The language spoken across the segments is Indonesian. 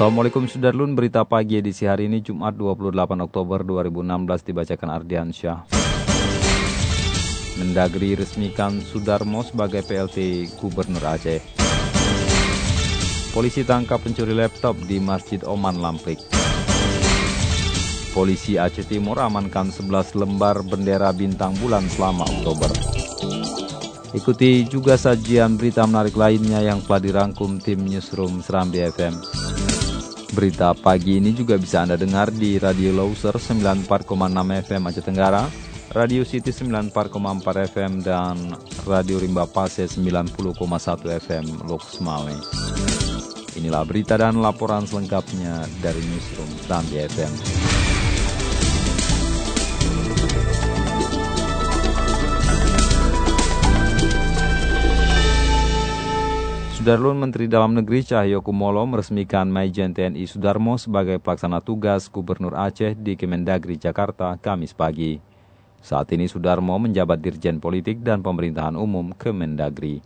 Assalamualaikum Sudarlun, berita pagi edisi hari ini Jumat 28 Oktober 2016 dibacakan Ardian Syah. Mendagri resmikan Sudarmo sebagai PLT Gubernur Aceh. Polisi tangkap pencuri laptop di Masjid Oman Lamprik. Polisi Aceh Timur amankan 11 lembar bendera bintang bulan selama Oktober. Ikuti juga sajian berita menarik lainnya yang telah dirangkum tim Newsroom Serambi FM. Berita pagi ini juga bisa Anda dengar di Radio Loser 94,6 FM Aceh Tenggara, Radio City 94,4 FM, dan Radio Rimba Pase 90,1 FM Loks Male. Inilah berita dan laporan selengkapnya dari Newsroom Serambi FM. Sudarlun Menteri Dalam Negeri Cahyo Kumolo meresmikan Maijen TNI Sudarmo sebagai pelaksana tugas Gubernur Aceh di Kemendagri Jakarta Kamis pagi. Saat ini Sudarmo menjabat Dirjen Politik dan Pemerintahan Umum Kemendagri.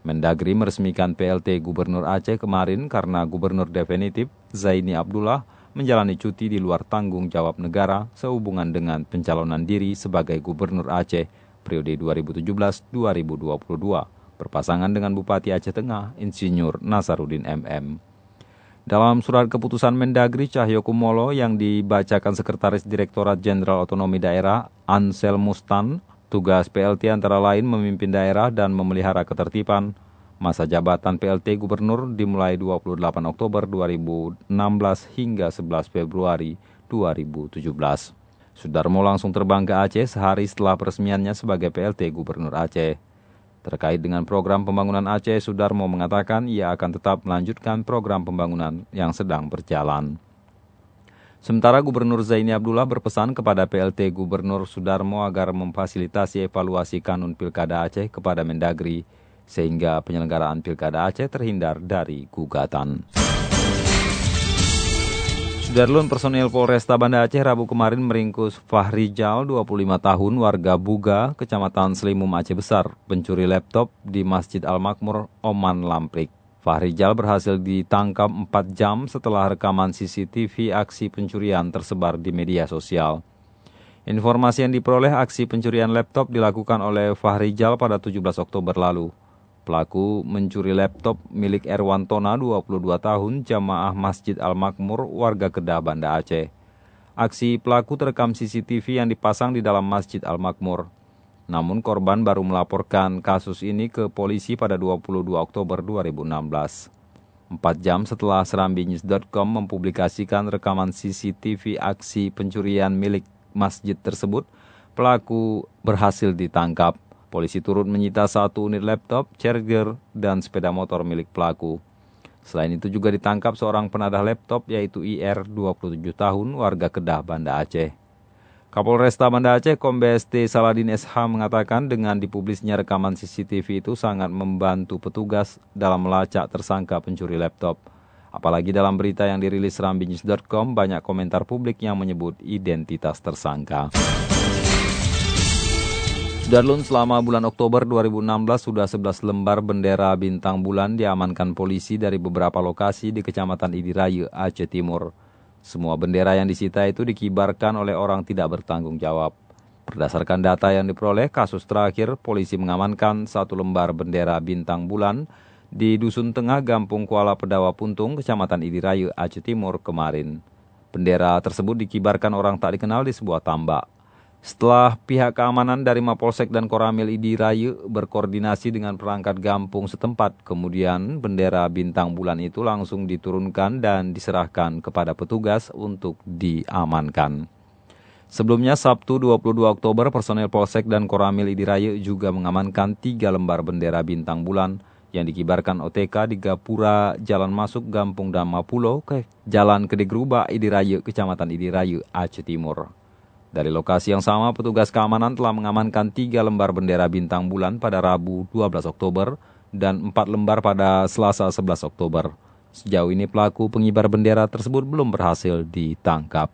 Mendagri meresmikan PLT Gubernur Aceh kemarin karena Gubernur definitif Zaini Abdullah menjalani cuti di luar tanggung jawab negara sehubungan dengan pencalonan diri sebagai Gubernur Aceh periode 2017-2022 berpasangan dengan Bupati Aceh Tengah, Insinyur Nasarudin MM. Dalam surat keputusan Mendagri Cahyo Kumolo yang dibacakan Sekretaris Direktorat Jenderal Otonomi Daerah Ansel Mustan, tugas PLT antara lain memimpin daerah dan memelihara ketertiban. Masa jabatan PLT Gubernur dimulai 28 Oktober 2016 hingga 11 Februari 2017. Sudarmo langsung terbang ke Aceh sehari setelah peresmiannya sebagai PLT Gubernur Aceh. Terkait dengan program pembangunan Aceh, Sudarmo mengatakan ia akan tetap melanjutkan program pembangunan yang sedang berjalan. Sementara Gubernur Zaini Abdullah berpesan kepada PLT Gubernur Sudarmo agar memfasilitasi evaluasi kanun Pilkada Aceh kepada Mendagri, sehingga penyelenggaraan Pilkada Aceh terhindar dari gugatan. Sudarlun personil Polresta Banda Aceh Rabu kemarin meringkus Fahri Jal, 25 tahun, warga Buga, Kecamatan Selimum Aceh Besar, pencuri laptop di Masjid Al-Makmur, Oman Lamprik. Fahri Jal berhasil ditangkap 4 jam setelah rekaman CCTV aksi pencurian tersebar di media sosial. Informasi yang diperoleh aksi pencurian laptop dilakukan oleh Fahri Jal pada 17 Oktober lalu. Pelaku mencuri laptop milik Erwan Tona 22 tahun jamaah Masjid Al-Makmur warga Kedah Banda Aceh. Aksi pelaku terekam CCTV yang dipasang di dalam Masjid Al-Makmur. Namun korban baru melaporkan kasus ini ke polisi pada 22 Oktober 2016. Empat jam setelah serambinews.com mempublikasikan rekaman CCTV aksi pencurian milik masjid tersebut, pelaku berhasil ditangkap. Polisi turut menyita satu unit laptop, charger, dan sepeda motor milik pelaku. Selain itu juga ditangkap seorang penadah laptop yaitu IR 27 tahun warga Kedah Banda Aceh. Kapolresta Banda Aceh Kombes T. Saladin SH mengatakan dengan dipublisnya rekaman CCTV itu sangat membantu petugas dalam melacak tersangka pencuri laptop. Apalagi dalam berita yang dirilis rambinews.com banyak komentar publik yang menyebut identitas tersangka. Darlun selama bulan Oktober 2016 sudah 11 lembar bendera bintang bulan diamankan polisi dari beberapa lokasi di Kecamatan Idiraya, Aceh Timur. Semua bendera yang disita itu dikibarkan oleh orang tidak bertanggung jawab. Berdasarkan data yang diperoleh, kasus terakhir polisi mengamankan satu lembar bendera bintang bulan di Dusun Tengah Gampung Kuala Pedawa Puntung, Kecamatan Idiraya, Aceh Timur kemarin. Bendera tersebut dikibarkan orang tak dikenal di sebuah tambak. Setelah pihak keamanan dari Mapolsek dan Koramil Idi Raya berkoordinasi dengan perangkat gampung setempat, kemudian bendera bintang bulan itu langsung diturunkan dan diserahkan kepada petugas untuk diamankan. Sebelumnya Sabtu 22 Oktober personel Polsek dan Koramil Idi Raya juga mengamankan tiga lembar bendera bintang bulan yang dikibarkan OTK di Gapura Jalan Masuk Gampung Dama Pulau ke Jalan Kedegruba Idirayu, Kecamatan Idirayu, Aceh Timur. Dari lokasi yang sama, petugas keamanan telah mengamankan tiga lembar bendera bintang bulan pada Rabu 12 Oktober dan empat lembar pada Selasa 11 Oktober. Sejauh ini pelaku pengibar bendera tersebut belum berhasil ditangkap.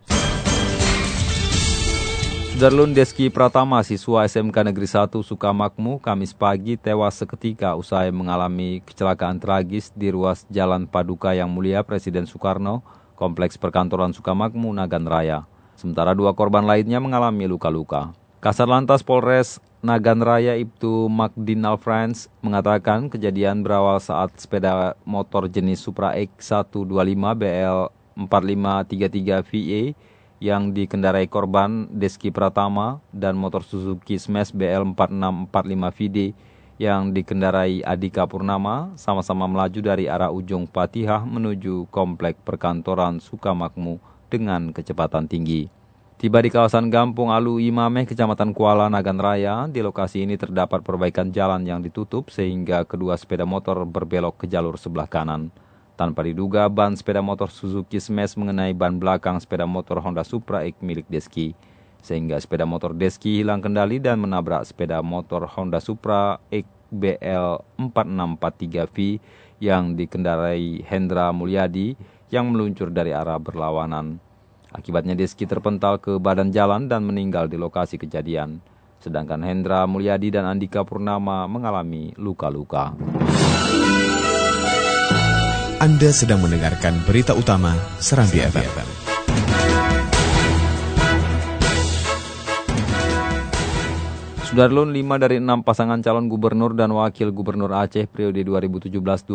Sudarlun Deski Pratama, siswa SMK Negeri 1 Sukamakmu, Kamis pagi tewas seketika usai mengalami kecelakaan tragis di ruas Jalan Paduka yang mulia Presiden Soekarno, Kompleks Perkantoran Sukamakmu, Nagan Raya. Sementara dua korban lainnya mengalami luka-luka. Kasar Lantas Polres Nagan Raya Ibtu Magdinal France mengatakan kejadian berawal saat sepeda motor jenis Supra X125 BL 4533 VA yang dikendarai korban Deski Pratama dan motor Suzuki Smash BL 4645 VD yang dikendarai Adika Purnama sama-sama melaju dari arah ujung Patihah menuju komplek perkantoran Sukamakmu dengan kecepatan tinggi. Tiba di kawasan Gampung Alu Imameh, Kecamatan Kuala Nagan Raya, di lokasi ini terdapat perbaikan jalan yang ditutup sehingga kedua sepeda motor berbelok ke jalur sebelah kanan. Tanpa diduga, ban sepeda motor Suzuki Smash mengenai ban belakang sepeda motor Honda Supra X milik Deski. Sehingga sepeda motor Deski hilang kendali dan menabrak sepeda motor Honda Supra X BL 4643V yang dikendarai Hendra Mulyadi yang meluncur dari arah berlawanan. Akibatnya Deski terpental ke badan jalan dan meninggal di lokasi kejadian. Sedangkan Hendra Mulyadi dan Andika Purnama mengalami luka-luka. Anda sedang mendengarkan berita utama Serambi, FM. Sudarlun 5 dari 6 pasangan calon gubernur dan wakil gubernur Aceh periode 2017-2022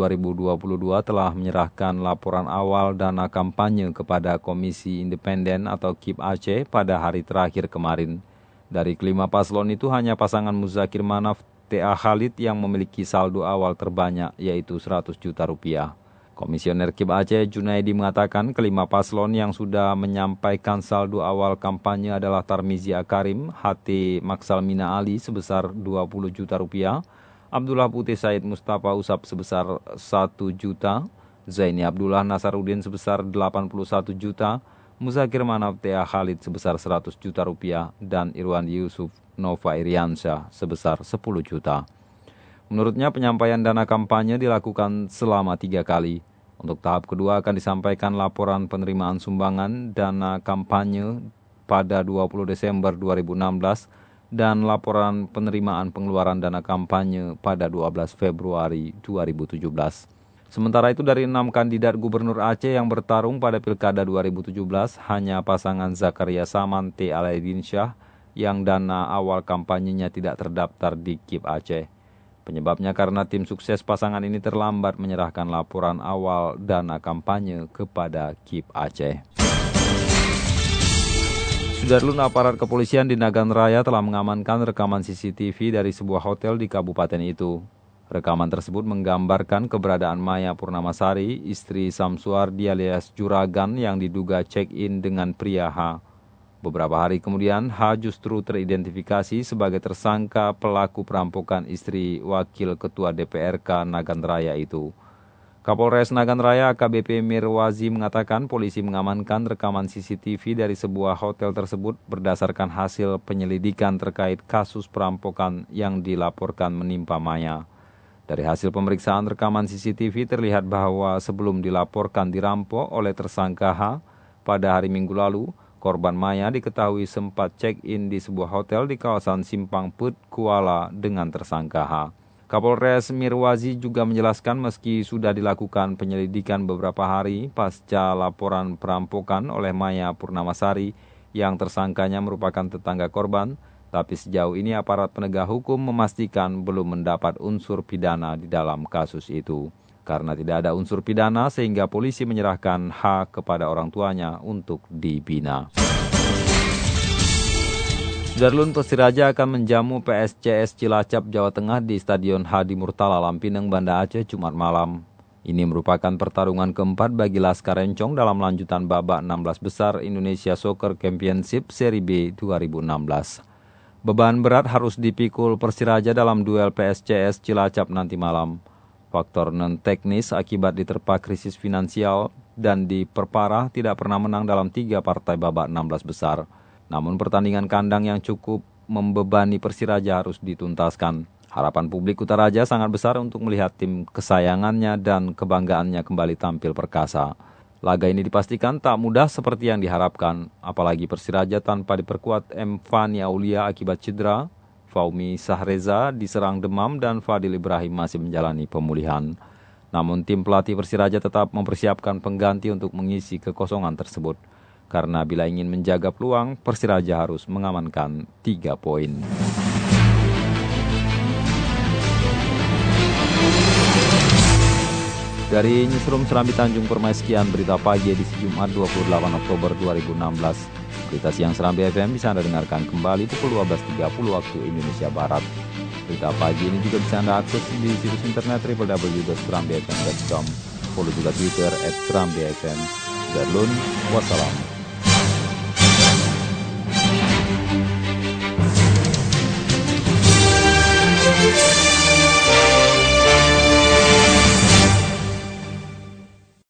telah menyerahkan laporan awal dana kampanye kepada Komisi Independen atau KIP Aceh pada hari terakhir kemarin. Dari kelima paslon itu hanya pasangan Muzakir Manaf TA Khalid yang memiliki saldo awal terbanyak yaitu 100 juta rupiah. Komisioner KIP Aceh Junaidi mengatakan kelima paslon yang sudah menyampaikan saldo awal kampanye adalah Tarmizi Akarim, HT Maksalmina Ali sebesar 20 juta rupiah, Abdullah Putih Said Mustafa Usap sebesar 1 juta, Zaini Abdullah Nasarudin sebesar 81 juta, Muzakir Manaf Tea Khalid sebesar 100 juta rupiah, dan Irwan Yusuf Nova Iriansyah sebesar 10 juta. Menurutnya penyampaian dana kampanye dilakukan selama tiga kali. Untuk tahap kedua akan disampaikan laporan penerimaan sumbangan dana kampanye pada 20 Desember 2016 dan laporan penerimaan pengeluaran dana kampanye pada 12 Februari 2017. Sementara itu dari enam kandidat gubernur Aceh yang bertarung pada Pilkada 2017, hanya pasangan Zakaria Saman T. Alaidin Syah yang dana awal kampanyenya tidak terdaftar di KIP Aceh. Penyebabnya karena tim sukses pasangan ini terlambat menyerahkan laporan awal dana kampanye kepada KIP Aceh. Sudarlun aparat kepolisian di Nagan Raya telah mengamankan rekaman CCTV dari sebuah hotel di kabupaten itu. Rekaman tersebut menggambarkan keberadaan Maya Purnamasari, istri Samsuardi alias Juragan yang diduga check-in dengan pria H. Beberapa hari kemudian, H justru teridentifikasi sebagai tersangka pelaku perampokan istri Wakil Ketua DPRK Nagan Raya itu. Kapolres Nagan Raya KBP Mirwazi mengatakan polisi mengamankan rekaman CCTV dari sebuah hotel tersebut berdasarkan hasil penyelidikan terkait kasus perampokan yang dilaporkan menimpa Maya. Dari hasil pemeriksaan rekaman CCTV terlihat bahwa sebelum dilaporkan dirampok oleh tersangka H pada hari Minggu lalu, Korban Maya diketahui sempat check-in di sebuah hotel di kawasan Simpang Put, Kuala dengan tersangka H. Kapolres Mirwazi juga menjelaskan meski sudah dilakukan penyelidikan beberapa hari pasca laporan perampokan oleh Maya Purnamasari yang tersangkanya merupakan tetangga korban, tapi sejauh ini aparat penegak hukum memastikan belum mendapat unsur pidana di dalam kasus itu. Karena tidak ada unsur pidana sehingga polisi menyerahkan hak kepada orang tuanya untuk dibina. Darlun Persiraja akan menjamu PSCS Cilacap, Jawa Tengah di Stadion Hadi Murtala Lampineng, Banda Aceh, Jumat malam. Ini merupakan pertarungan keempat bagi Laskar Encong dalam lanjutan babak 16 besar Indonesia Soccer Championship Seri B 2016. Beban berat harus dipikul Persiraja dalam duel PSCS Cilacap nanti malam. Faktor non-teknis akibat diterpa krisis finansial dan diperparah tidak pernah menang dalam tiga partai babak 16 besar. Namun pertandingan kandang yang cukup membebani Persiraja harus dituntaskan. Harapan publik Utaraja sangat besar untuk melihat tim kesayangannya dan kebanggaannya kembali tampil perkasa. Laga ini dipastikan tak mudah seperti yang diharapkan, apalagi Persiraja tanpa diperkuat M. Fani Aulia akibat cedera, Faumi Sahreza diserang demam dan Fadil Ibrahim masih menjalani pemulihan. Namun tim pelatih Persiraja tetap mempersiapkan pengganti untuk mengisi kekosongan tersebut. Karena bila ingin menjaga peluang, Persiraja harus mengamankan 3 poin. Dari Newsroom Serambi Tanjung Permai sekian berita pagi di Jumat 28 Oktober 2016. Berita siang Serambi FM bisa Anda dengarkan kembali pukul 12.30 waktu Indonesia Barat. Berita pagi ini juga bisa Anda akses di situs internet www.serambifm.com. Follow juga Twitter at Serambi FM. Darlun, wassalam.